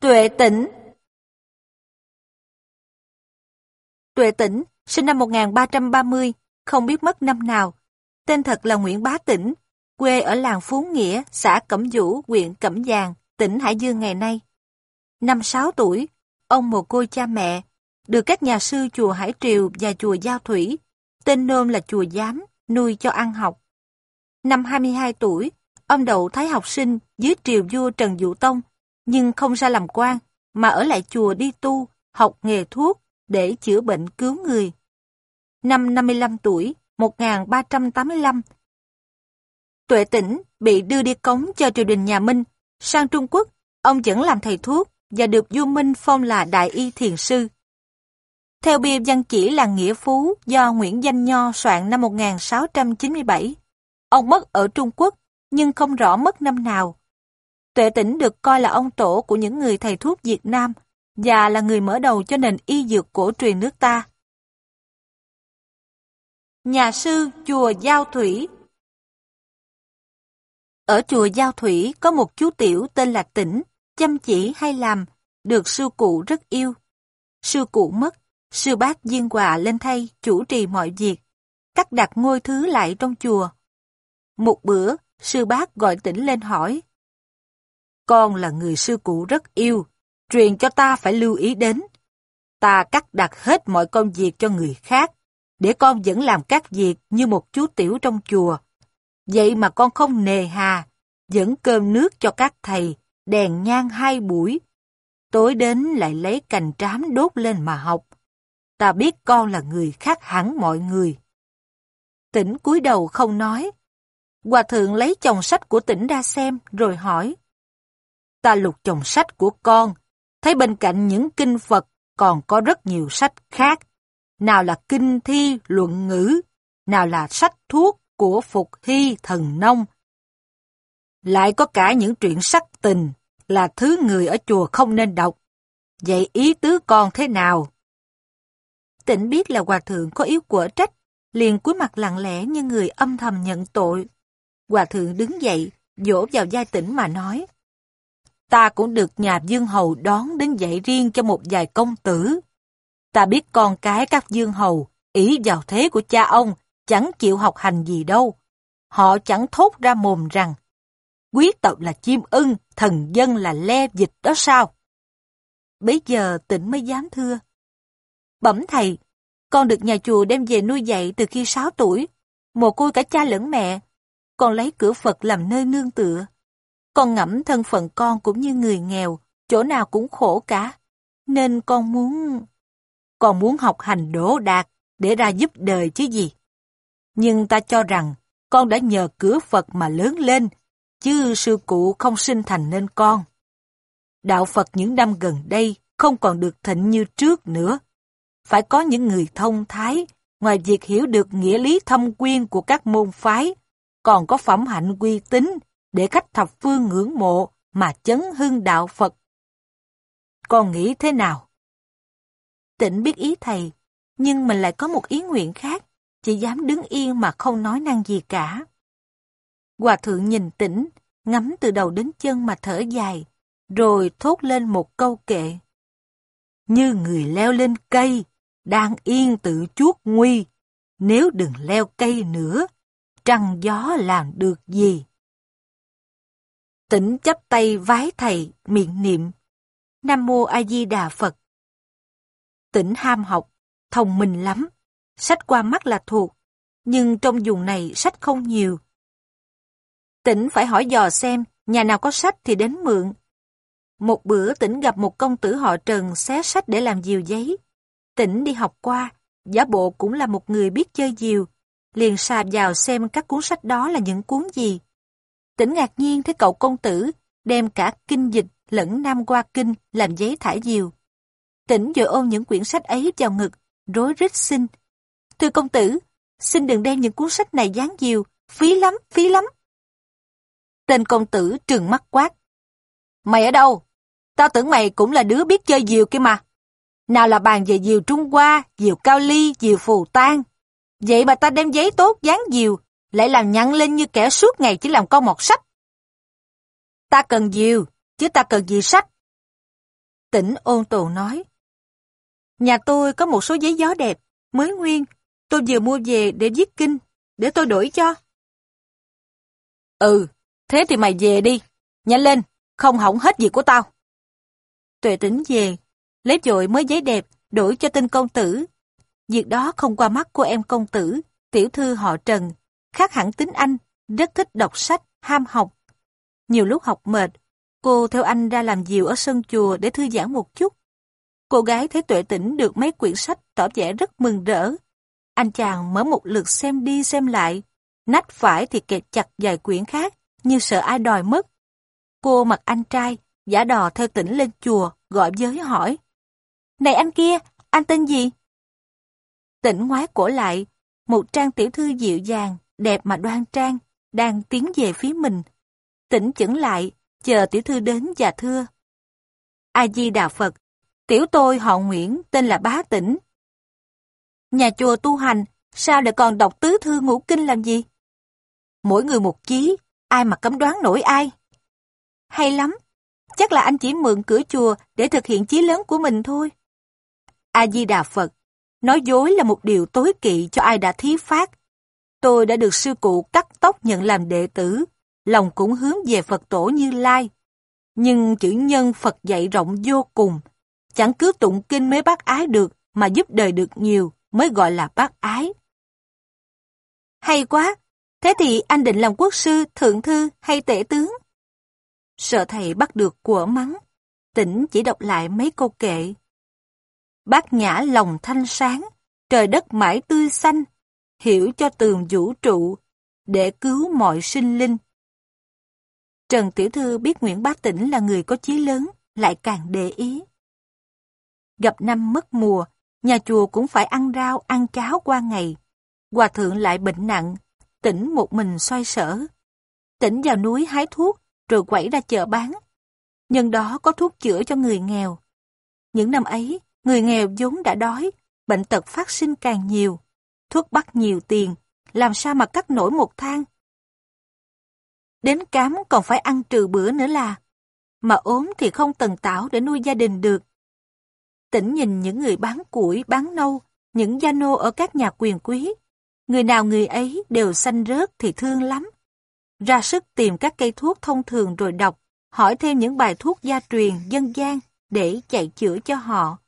Tuệ Tĩnh Tuệ Tĩnh, sinh năm 1330, không biết mất năm nào. Tên thật là Nguyễn Bá Tĩnh, quê ở làng Phú Nghĩa, xã Cẩm Vũ, huyện Cẩm Giàng, tỉnh Hải Dương ngày nay. Năm 6 tuổi, ông mồ côi cha mẹ, được các nhà sư chùa Hải Triều và chùa Giao Thủy, tên nôm là chùa Giám, nuôi cho ăn học. Năm 22 tuổi, ông đậu thái học sinh dưới triều vua Trần Dụ Tông, nhưng không ra làm quan, mà ở lại chùa đi tu, học nghề thuốc để chữa bệnh cứu người. Năm 55 tuổi, 1385, Tuệ Tĩnh bị đưa đi cống cho triều đình nhà Minh. Sang Trung Quốc, ông vẫn làm thầy thuốc và được vua Minh phong là Đại Y Thiền Sư. Theo bia văn chỉ là Nghĩa Phú do Nguyễn Danh Nho soạn năm 1697, ông mất ở Trung Quốc nhưng không rõ mất năm nào. Tuệ Tĩnh được coi là ông tổ của những người thầy thuốc Việt Nam và là người mở đầu cho nền y dược cổ truyền nước ta. Nhà sư Chùa Giao Thủy Ở Chùa Giao Thủy có một chú tiểu tên là Tĩnh, chăm chỉ hay làm, được sư cụ rất yêu. Sư cụ mất, sư bác Diên Hòa lên thay chủ trì mọi việc, cắt đặt ngôi thứ lại trong chùa. Một bữa, sư bác gọi Tĩnh lên hỏi. Con là người sư cụ rất yêu, truyền cho ta phải lưu ý đến. Ta cắt đặt hết mọi công việc cho người khác, để con vẫn làm các việc như một chú tiểu trong chùa. Vậy mà con không nề hà, dẫn cơm nước cho các thầy, đèn nhang hai buổi. Tối đến lại lấy cành trám đốt lên mà học. Ta biết con là người khác hẳn mọi người. Tỉnh cúi đầu không nói. Hòa thượng lấy chồng sách của tỉnh ra xem rồi hỏi. Ta lục chồng sách của con, thấy bên cạnh những kinh Phật còn có rất nhiều sách khác. Nào là kinh thi luận ngữ, nào là sách thuốc của Phục Hy Thần Nông. Lại có cả những truyện sắc tình là thứ người ở chùa không nên đọc. Vậy ý tứ con thế nào? Tịnh biết là hòa thượng có yếu của trách, liền cúi mặt lặng lẽ như người âm thầm nhận tội. Hòa thượng đứng dậy, dỗ vào vai tĩnh mà nói ta cũng được nhà dương hầu đón đến dạy riêng cho một vài công tử. Ta biết con cái các dương hầu, ý vào thế của cha ông, chẳng chịu học hành gì đâu. Họ chẳng thốt ra mồm rằng, quý tộc là chim ưng, thần dân là le dịch đó sao? Bây giờ tỉnh mới dám thưa. Bẩm thầy, con được nhà chùa đem về nuôi dạy từ khi 6 tuổi, mồ côi cả cha lẫn mẹ, con lấy cửa Phật làm nơi nương tựa. Con ngẫm thân phận con cũng như người nghèo, chỗ nào cũng khổ cả. Nên con muốn... Con muốn học hành đỗ đạt để ra giúp đời chứ gì. Nhưng ta cho rằng con đã nhờ cửa Phật mà lớn lên, chứ sư cụ không sinh thành nên con. Đạo Phật những năm gần đây không còn được thịnh như trước nữa. Phải có những người thông thái, ngoài việc hiểu được nghĩa lý thâm quyên của các môn phái, còn có phẩm hạnh uy tín để khách thập phương ngưỡng mộ mà chấn hưng đạo Phật. Con nghĩ thế nào? Tịnh biết ý thầy, nhưng mình lại có một ý nguyện khác, chỉ dám đứng yên mà không nói năng gì cả. Hòa thượng nhìn tĩnh, ngắm từ đầu đến chân mà thở dài, rồi thốt lên một câu kệ. Như người leo lên cây, đang yên tự chuốt nguy, nếu đừng leo cây nữa, trăng gió làm được gì? Tỉnh chắp tay vái thầy, miệng niệm. Nam Mô A Di Đà Phật. Tỉnh ham học, thông minh lắm. Sách qua mắt là thuộc, nhưng trong vùng này sách không nhiều. Tỉnh phải hỏi dò xem, nhà nào có sách thì đến mượn. Một bữa tỉnh gặp một công tử họ Trần xé sách để làm diều giấy. Tỉnh đi học qua, giả bộ cũng là một người biết chơi diều, liền sạp vào xem các cuốn sách đó là những cuốn gì. Tỉnh ngạc nhiên thấy cậu công tử đem cả kinh dịch lẫn nam qua kinh làm giấy thả diều. Tỉnh vừa ôm những quyển sách ấy vào ngực, rối rít xin. Thưa công tử, xin đừng đem những cuốn sách này dán diều, phí lắm, phí lắm. Tên công tử trừng mắt quát. Mày ở đâu? Tao tưởng mày cũng là đứa biết chơi diều kia mà. Nào là bàn về diều Trung Hoa, diều Cao Ly, diều Phù Tan. Vậy mà ta đem giấy tốt dán diều, lại làm nhăn lên như kẻ suốt ngày chỉ làm con một sách. Ta cần diều, chứ ta cần gì sách. Tỉnh ôn tồn nói. Nhà tôi có một số giấy gió đẹp, mới nguyên. Tôi vừa mua về để viết kinh, để tôi đổi cho. Ừ, thế thì mày về đi. Nhanh lên, không hỏng hết việc của tao. Tuệ tỉnh về, lấy dội mới giấy đẹp, đổi cho tên công tử. Việc đó không qua mắt của em công tử, tiểu thư họ Trần, khác hẳn tính anh, rất thích đọc sách, ham học. Nhiều lúc học mệt, cô theo anh ra làm diều ở sân chùa để thư giãn một chút. Cô gái thấy tuệ tỉnh được mấy quyển sách tỏ vẻ rất mừng rỡ. Anh chàng mở một lượt xem đi xem lại, nách phải thì kẹt chặt vài quyển khác, như sợ ai đòi mất. Cô mặc anh trai, giả đò theo tỉnh lên chùa, gọi giới hỏi. Này anh kia, anh tên gì? Tỉnh ngoái cổ lại, một trang tiểu thư dịu dàng, đẹp mà đoan trang, đang tiến về phía mình. Tỉnh chững lại, chờ tiểu thư đến và thưa. A-di-đà Phật, tiểu tôi họ Nguyễn, tên là Bá Tỉnh. Nhà chùa tu hành, sao lại còn đọc tứ thư ngũ kinh làm gì? Mỗi người một chí, ai mà cấm đoán nổi ai? Hay lắm, chắc là anh chỉ mượn cửa chùa để thực hiện chí lớn của mình thôi. A-di-đà Phật, nói dối là một điều tối kỵ cho ai đã thí phát. Tôi đã được sư cụ cắt tóc nhận làm đệ tử, lòng cũng hướng về Phật tổ Như Lai. Nhưng chữ nhân Phật dạy rộng vô cùng, chẳng cứ tụng kinh mới bác ái được mà giúp đời được nhiều mới gọi là bác ái. Hay quá, thế thì anh định làm quốc sư, thượng thư hay tể tướng? Sợ thầy bắt được của mắng, tỉnh chỉ đọc lại mấy câu kệ. Bác nhã lòng thanh sáng, trời đất mãi tươi xanh, hiểu cho tường vũ trụ, để cứu mọi sinh linh. Trần Tiểu Thư biết Nguyễn Bá Tĩnh là người có chí lớn, lại càng để ý. Gặp năm mất mùa, nhà chùa cũng phải ăn rau, ăn cháo qua ngày. Hòa thượng lại bệnh nặng, tỉnh một mình xoay sở. Tỉnh vào núi hái thuốc, rồi quẩy ra chợ bán. Nhân đó có thuốc chữa cho người nghèo. Những năm ấy, người nghèo vốn đã đói, bệnh tật phát sinh càng nhiều. Thuốc bắt nhiều tiền, làm sao mà cắt nổi một thang. Đến cám còn phải ăn trừ bữa nữa là, mà ốm thì không tần tảo để nuôi gia đình được. Tỉnh nhìn những người bán củi, bán nâu, những gia nô ở các nhà quyền quý. Người nào người ấy đều xanh rớt thì thương lắm. Ra sức tìm các cây thuốc thông thường rồi đọc, hỏi thêm những bài thuốc gia truyền, dân gian để chạy chữa cho họ.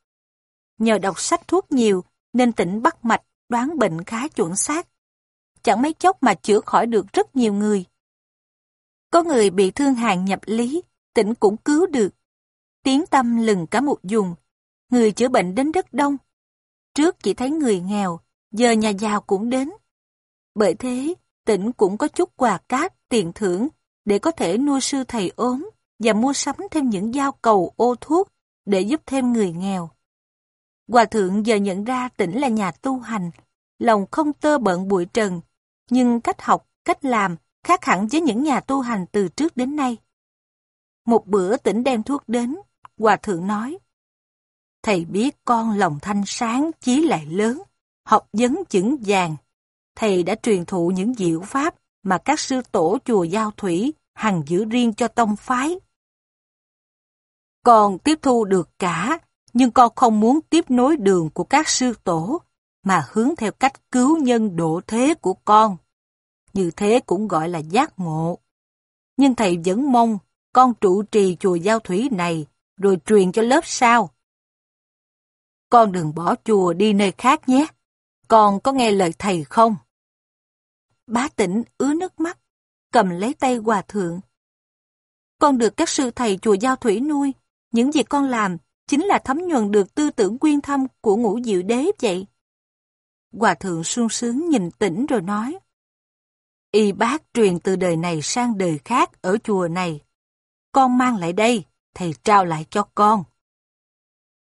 Nhờ đọc sách thuốc nhiều nên tỉnh bắt mạch, đoán bệnh khá chuẩn xác. Chẳng mấy chốc mà chữa khỏi được rất nhiều người. Có người bị thương hàng nhập lý, tỉnh cũng cứu được. Tiếng tâm lừng cả một vùng, người chữa bệnh đến rất đông. Trước chỉ thấy người nghèo, giờ nhà giàu cũng đến. Bởi thế, tỉnh cũng có chút quà cát, tiền thưởng để có thể nuôi sư thầy ốm và mua sắm thêm những dao cầu ô thuốc để giúp thêm người nghèo. Hòa thượng giờ nhận ra tỉnh là nhà tu hành, lòng không tơ bận bụi trần, nhưng cách học, cách làm khác hẳn với những nhà tu hành từ trước đến nay. Một bữa tỉnh đem thuốc đến, Hòa thượng nói, Thầy biết con lòng thanh sáng, chí lại lớn, học vấn chững vàng. Thầy đã truyền thụ những diệu pháp mà các sư tổ chùa Giao Thủy hằng giữ riêng cho tông phái. Con tiếp thu được cả, nhưng con không muốn tiếp nối đường của các sư tổ, mà hướng theo cách cứu nhân độ thế của con. Như thế cũng gọi là giác ngộ. Nhưng thầy vẫn mong con trụ trì chùa Giao Thủy này rồi truyền cho lớp sau. Con đừng bỏ chùa đi nơi khác nhé. Con có nghe lời thầy không? Bá tỉnh ứa nước mắt, cầm lấy tay hòa thượng. Con được các sư thầy chùa Giao Thủy nuôi, những gì con làm chính là thấm nhuần được tư tưởng quyên thâm của ngũ diệu đế vậy. Hòa thượng sung sướng nhìn tỉnh rồi nói. Y bác truyền từ đời này sang đời khác ở chùa này. Con mang lại đây, thầy trao lại cho con.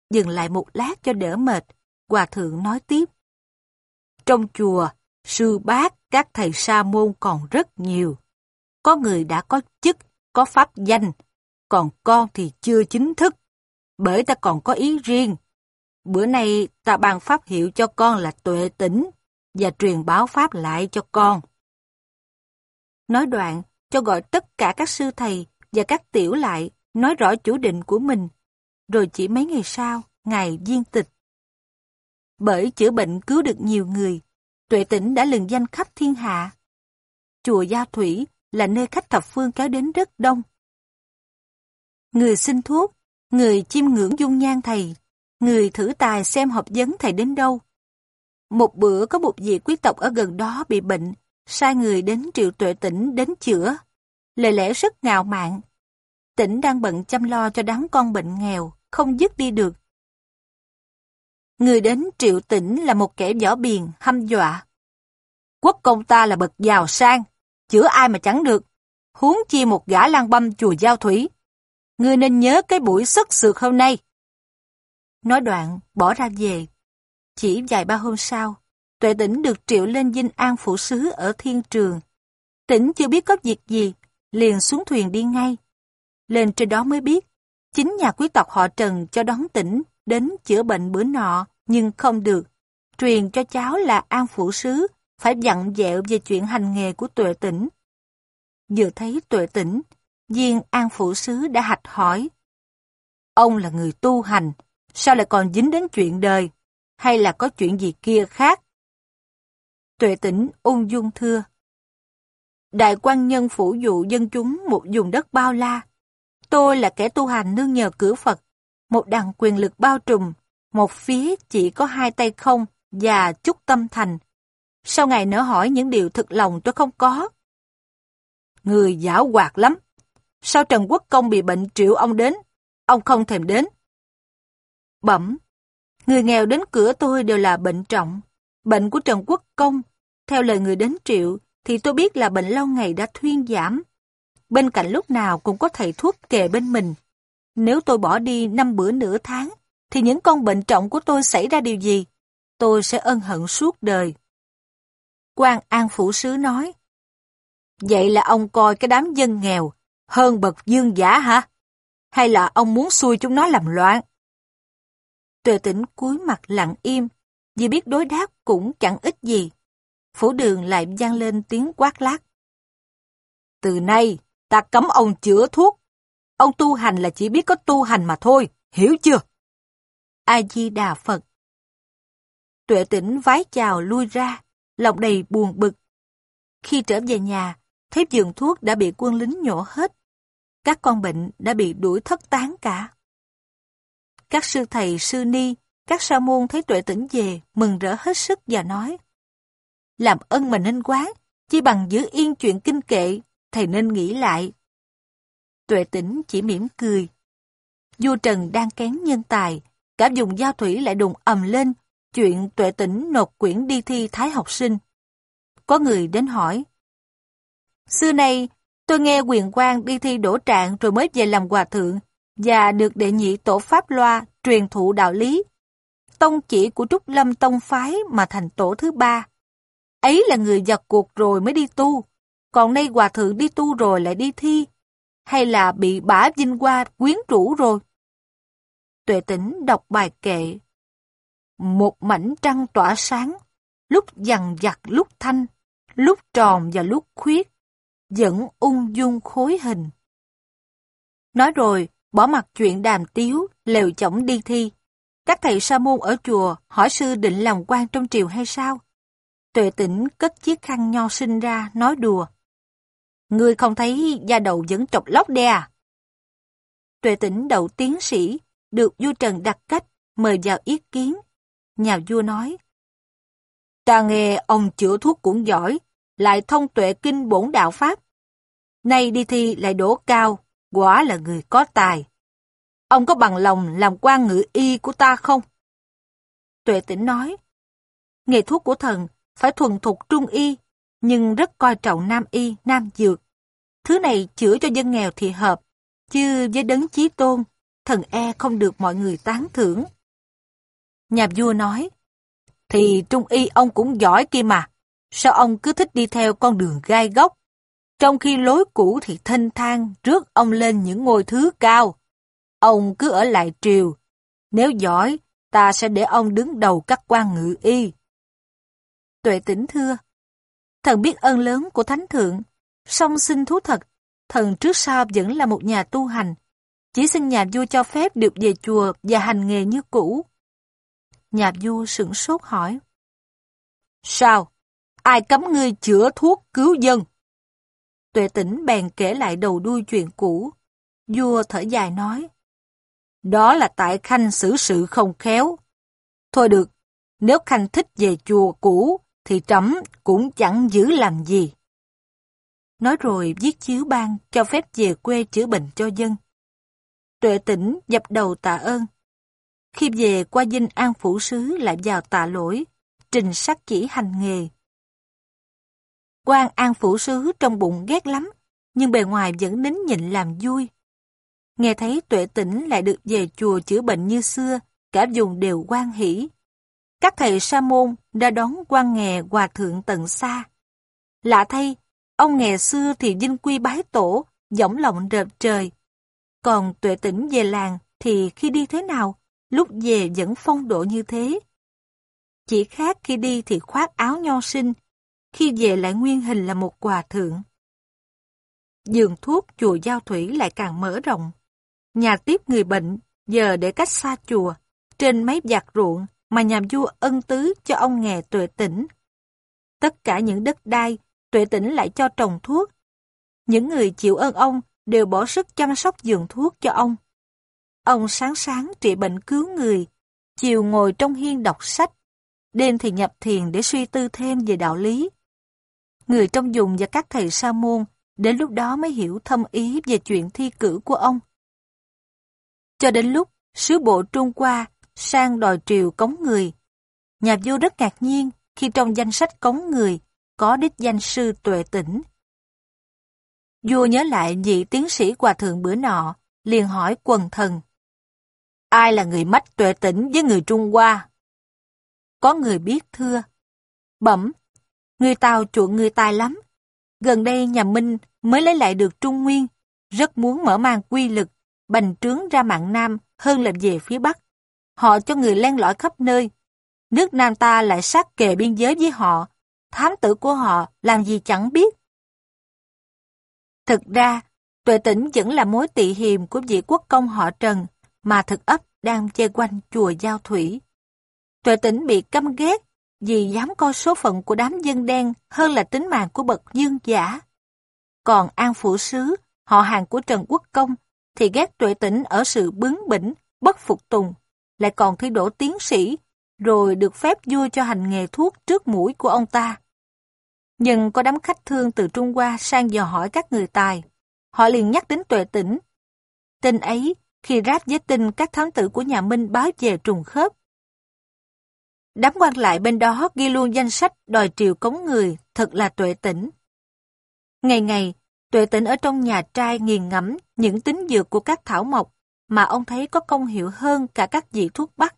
Dừng lại một lát cho đỡ mệt, Hòa thượng nói tiếp. Trong chùa, sư bác, các thầy sa môn còn rất nhiều. Có người đã có chức, có pháp danh, còn con thì chưa chính thức, bởi ta còn có ý riêng. Bữa nay ta ban pháp hiệu cho con là tuệ tỉnh và truyền báo pháp lại cho con. Nói đoạn, cho gọi tất cả các sư thầy và các tiểu lại, nói rõ chủ định của mình. rồi chỉ mấy ngày sau, ngày viên tịch. Bởi chữa bệnh cứu được nhiều người, tuệ tỉnh đã lừng danh khắp thiên hạ. Chùa gia Thủy là nơi khách thập phương kéo đến rất đông. Người xin thuốc, người chiêm ngưỡng dung nhan thầy, người thử tài xem học vấn thầy đến đâu. Một bữa có một vị quý tộc ở gần đó bị bệnh, sai người đến triệu tuệ tỉnh đến chữa. Lời lẽ rất ngạo mạn. Tỉnh đang bận chăm lo cho đám con bệnh nghèo, không dứt đi được. Người đến triệu tỉnh là một kẻ võ biền, hăm dọa. Quốc công ta là bậc giàu sang, chữa ai mà chẳng được. Huống chi một gã lang băm chùa giao thủy. Ngươi nên nhớ cái buổi xuất sượt hôm nay. Nói đoạn, bỏ ra về. Chỉ vài ba hôm sau, tuệ tỉnh được triệu lên dinh an phủ sứ ở thiên trường. Tỉnh chưa biết có việc gì, liền xuống thuyền đi ngay. Lên trên đó mới biết, chính nhà quý tộc họ Trần cho đón tỉnh đến chữa bệnh bữa nọ, nhưng không được. Truyền cho cháu là an phủ sứ, phải dặn dẹo về chuyện hành nghề của tuệ tỉnh. Vừa thấy tuệ tỉnh, viên an phủ sứ đã hạch hỏi. Ông là người tu hành, sao lại còn dính đến chuyện đời, hay là có chuyện gì kia khác? Tuệ tỉnh ung dung thưa. Đại quan nhân phủ dụ dân chúng một vùng đất bao la. Tôi là kẻ tu hành nương nhờ cửa Phật, một đằng quyền lực bao trùm, một phía chỉ có hai tay không và chút tâm thành. Sau ngày nỡ hỏi những điều thực lòng tôi không có. Người giả hoạt lắm. Sao Trần Quốc Công bị bệnh triệu ông đến, ông không thèm đến. Bẩm, người nghèo đến cửa tôi đều là bệnh trọng. Bệnh của Trần Quốc Công, theo lời người đến triệu, thì tôi biết là bệnh lâu ngày đã thuyên giảm. Bên cạnh lúc nào cũng có thầy thuốc kề bên mình. Nếu tôi bỏ đi năm bữa nửa tháng, thì những con bệnh trọng của tôi xảy ra điều gì? Tôi sẽ ân hận suốt đời. quan An Phủ Sứ nói, Vậy là ông coi cái đám dân nghèo hơn bậc dương giả hả? Hay là ông muốn xui chúng nó làm loạn? Tuệ tỉnh cúi mặt lặng im, vì biết đối đáp cũng chẳng ích gì. Phủ đường lại vang lên tiếng quát lát. Từ nay, ta cấm ông chữa thuốc. Ông tu hành là chỉ biết có tu hành mà thôi, hiểu chưa? A-di-đà Phật Tuệ tỉnh vái chào lui ra, lòng đầy buồn bực. Khi trở về nhà, thấy giường thuốc đã bị quân lính nhổ hết. Các con bệnh đã bị đuổi thất tán cả. Các sư thầy, sư ni, các sa môn thấy tuệ tỉnh về, mừng rỡ hết sức và nói Làm ân mà nên quán, chỉ bằng giữ yên chuyện kinh kệ, thầy nên nghĩ lại. Tuệ tỉnh chỉ mỉm cười. Vua Trần đang kén nhân tài, cả vùng giao thủy lại đùng ầm lên, chuyện tuệ tỉnh nộp quyển đi thi thái học sinh. Có người đến hỏi. Xưa nay, tôi nghe quyền quan đi thi đổ trạng rồi mới về làm hòa thượng, và được đệ nhị tổ Pháp Loa truyền thụ đạo lý. Tông chỉ của Trúc Lâm Tông Phái mà thành tổ thứ ba. Ấy là người giật cuộc rồi mới đi tu, còn nay hòa thượng đi tu rồi lại đi thi, hay là bị bả vinh hoa quyến rũ rồi? Tuệ tỉnh đọc bài kệ. Một mảnh trăng tỏa sáng, lúc dằn dặt lúc thanh, lúc tròn và lúc khuyết, vẫn ung dung khối hình. Nói rồi, bỏ mặt chuyện đàm tiếu, lều chổng đi thi. Các thầy sa môn ở chùa hỏi sư định làm quan trong triều hay sao? Tuệ tỉnh cất chiếc khăn nho sinh ra, nói đùa. Ngươi không thấy da đầu vẫn trọc lóc đe à? Tuệ tỉnh đậu tiến sĩ, được vua Trần đặt cách, mời vào ý kiến. Nhà vua nói, Ta nghe ông chữa thuốc cũng giỏi, lại thông tuệ kinh bổn đạo Pháp. Nay đi thi lại đổ cao, quả là người có tài. Ông có bằng lòng làm quan ngự y của ta không? Tuệ tỉnh nói, nghề thuốc của thần phải thuần thục trung y, nhưng rất coi trọng nam y, nam dược. Thứ này chữa cho dân nghèo thì hợp, chứ với đấng chí tôn, thần e không được mọi người tán thưởng. Nhà vua nói, thì trung y ông cũng giỏi kia mà, sao ông cứ thích đi theo con đường gai góc, trong khi lối cũ thì thanh thang rước ông lên những ngôi thứ cao. Ông cứ ở lại triều, nếu giỏi, ta sẽ để ông đứng đầu các quan ngự y. Tuệ tỉnh thưa, thần biết ơn lớn của thánh thượng, song xin thú thật, thần trước sau vẫn là một nhà tu hành, Chỉ xin nhà vua cho phép được về chùa và hành nghề như cũ. Nhà vua sửng sốt hỏi. Sao? Ai cấm ngươi chữa thuốc cứu dân? Tuệ tỉnh bèn kể lại đầu đuôi chuyện cũ. Vua thở dài nói. Đó là tại Khanh xử sự không khéo. Thôi được, nếu Khanh thích về chùa cũ, thì trẫm cũng chẳng giữ làm gì. Nói rồi viết chiếu ban cho phép về quê chữa bệnh cho dân. Tuệ tỉnh dập đầu tạ ơn. Khi về qua dinh an phủ sứ lại vào tạ lỗi, trình sắc chỉ hành nghề quan an phủ sứ trong bụng ghét lắm, nhưng bề ngoài vẫn nín nhịn làm vui. Nghe thấy tuệ tỉnh lại được về chùa chữa bệnh như xưa, cả vùng đều quan hỷ. Các thầy sa môn đã đón quan nghè hòa thượng tận xa. Lạ thay, ông nghè xưa thì dinh quy bái tổ, dõng lòng rợp trời. Còn tuệ tỉnh về làng thì khi đi thế nào, lúc về vẫn phong độ như thế. Chỉ khác khi đi thì khoác áo nho sinh, khi về lại nguyên hình là một hòa thượng. Giường thuốc chùa Giao Thủy lại càng mở rộng. Nhà tiếp người bệnh, giờ để cách xa chùa, trên mấy giặc ruộng mà nhà vua ân tứ cho ông nghè tuệ tỉnh. Tất cả những đất đai, tuệ tỉnh lại cho trồng thuốc. Những người chịu ơn ông đều bỏ sức chăm sóc giường thuốc cho ông. Ông sáng sáng trị bệnh cứu người, chiều ngồi trong hiên đọc sách, đêm thì nhập thiền để suy tư thêm về đạo lý. Người trong dùng và các thầy sa môn đến lúc đó mới hiểu thâm ý về chuyện thi cử của ông. Cho đến lúc sứ bộ Trung qua sang đòi triều cống người, nhà vua rất ngạc nhiên khi trong danh sách cống người có đích danh sư tuệ tỉnh. Vua nhớ lại vị tiến sĩ hòa thượng bữa nọ, liền hỏi quần thần. Ai là người mách tuệ tỉnh với người Trung Hoa? Có người biết thưa. Bẩm, người Tàu chuộng người tài lắm. Gần đây nhà Minh mới lấy lại được Trung Nguyên, rất muốn mở mang quy lực, bành trướng ra mạng Nam hơn là về phía Bắc. Họ cho người len lỏi khắp nơi. Nước Nam ta lại sát kề biên giới với họ. Thám tử của họ làm gì chẳng biết. Thực ra, tuệ tỉnh vẫn là mối tị hiềm của vị quốc công họ Trần mà thực ấp đang chơi quanh chùa Giao Thủy. Tuệ tỉnh bị căm ghét vì dám coi số phận của đám dân đen hơn là tính mạng của bậc dương giả. Còn An Phủ Sứ, họ hàng của Trần Quốc Công, thì ghét tuệ tỉnh ở sự bướng bỉnh, bất phục tùng, lại còn thi đỗ tiến sĩ, rồi được phép vua cho hành nghề thuốc trước mũi của ông ta. Nhưng có đám khách thương từ Trung Hoa sang dò hỏi các người tài. Họ liền nhắc đến tuệ tỉnh. Tin ấy, khi ráp với tin các thám tử của nhà Minh báo về trùng khớp. Đám quan lại bên đó ghi luôn danh sách đòi triều cống người, thật là tuệ tỉnh. Ngày ngày, tuệ tỉnh ở trong nhà trai nghiền ngẫm những tính dược của các thảo mộc mà ông thấy có công hiệu hơn cả các vị thuốc bắc.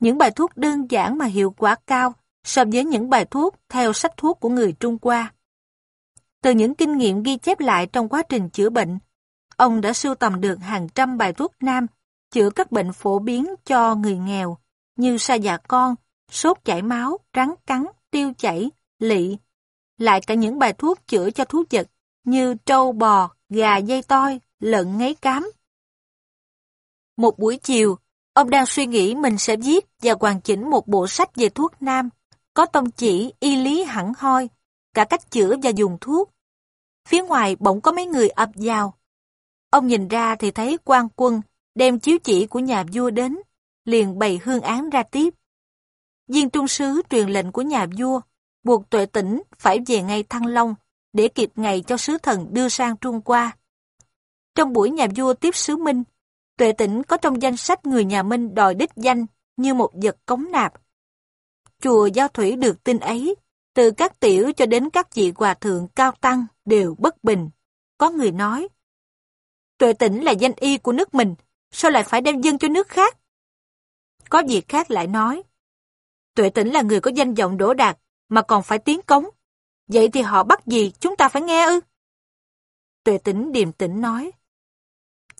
Những bài thuốc đơn giản mà hiệu quả cao so với những bài thuốc theo sách thuốc của người Trung Hoa. Từ những kinh nghiệm ghi chép lại trong quá trình chữa bệnh, ông đã sưu tầm được hàng trăm bài thuốc nam chữa các bệnh phổ biến cho người nghèo như sa dạ con, sốt chảy máu, rắn cắn, tiêu chảy, lị. Lại cả những bài thuốc chữa cho thú vật như trâu bò, gà dây toi, lợn ngấy cám. Một buổi chiều, ông đang suy nghĩ mình sẽ viết và hoàn chỉnh một bộ sách về thuốc nam có tông chỉ y lý hẳn hoi, cả cách chữa và dùng thuốc. Phía ngoài bỗng có mấy người ập vào. Ông nhìn ra thì thấy quan quân đem chiếu chỉ của nhà vua đến, liền bày hương án ra tiếp. Viên trung sứ truyền lệnh của nhà vua, buộc tuệ tỉnh phải về ngay Thăng Long, để kịp ngày cho sứ thần đưa sang Trung qua. Trong buổi nhà vua tiếp sứ Minh, tuệ tỉnh có trong danh sách người nhà Minh đòi đích danh như một vật cống nạp, chùa Giao Thủy được tin ấy, từ các tiểu cho đến các vị hòa thượng cao tăng đều bất bình. Có người nói, tuệ tỉnh là danh y của nước mình, sao lại phải đem dân cho nước khác? Có việc khác lại nói, tuệ tỉnh là người có danh vọng đổ đạt, mà còn phải tiến cống. Vậy thì họ bắt gì chúng ta phải nghe ư? Tuệ tỉnh điềm tĩnh nói,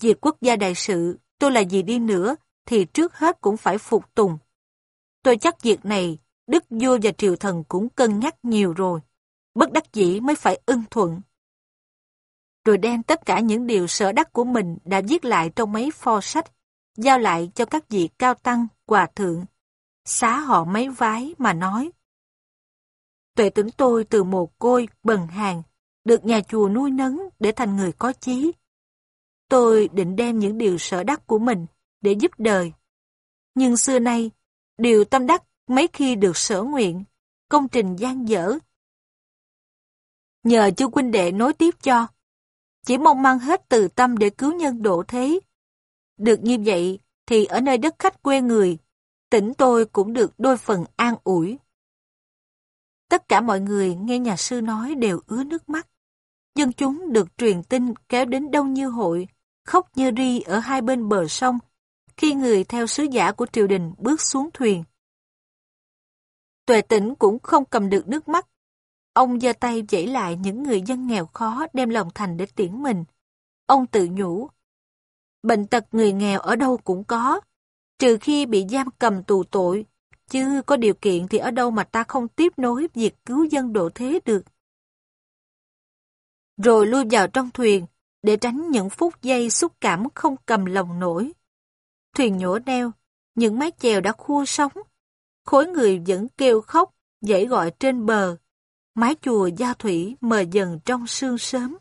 Việc quốc gia đại sự, tôi là gì đi nữa, thì trước hết cũng phải phục tùng. Tôi chắc việc này đức vua và triều thần cũng cân nhắc nhiều rồi. Bất đắc dĩ mới phải ưng thuận. rồi đem tất cả những điều sở đắc của mình đã viết lại trong mấy pho sách, giao lại cho các vị cao tăng, hòa thượng, xá họ mấy vái mà nói. Tuệ tính tôi từ mồ côi, bần hàng, được nhà chùa nuôi nấng để thành người có chí. Tôi định đem những điều sở đắc của mình để giúp đời. Nhưng xưa nay, điều tâm đắc mấy khi được sở nguyện, công trình gian dở. Nhờ chú huynh đệ nối tiếp cho, chỉ mong mang hết từ tâm để cứu nhân độ thế. Được như vậy thì ở nơi đất khách quê người, tỉnh tôi cũng được đôi phần an ủi. Tất cả mọi người nghe nhà sư nói đều ứa nước mắt. Dân chúng được truyền tin kéo đến đông như hội, khóc như ri ở hai bên bờ sông, khi người theo sứ giả của triều đình bước xuống thuyền. Tuệ tỉnh cũng không cầm được nước mắt. Ông giơ tay dãy lại những người dân nghèo khó đem lòng thành để tiễn mình. Ông tự nhủ. Bệnh tật người nghèo ở đâu cũng có, trừ khi bị giam cầm tù tội, chứ có điều kiện thì ở đâu mà ta không tiếp nối việc cứu dân độ thế được. Rồi lui vào trong thuyền, để tránh những phút giây xúc cảm không cầm lòng nổi. Thuyền nhổ neo, những mái chèo đã khua sóng, khối người vẫn kêu khóc, dãy gọi trên bờ. Mái chùa giao thủy mờ dần trong sương sớm.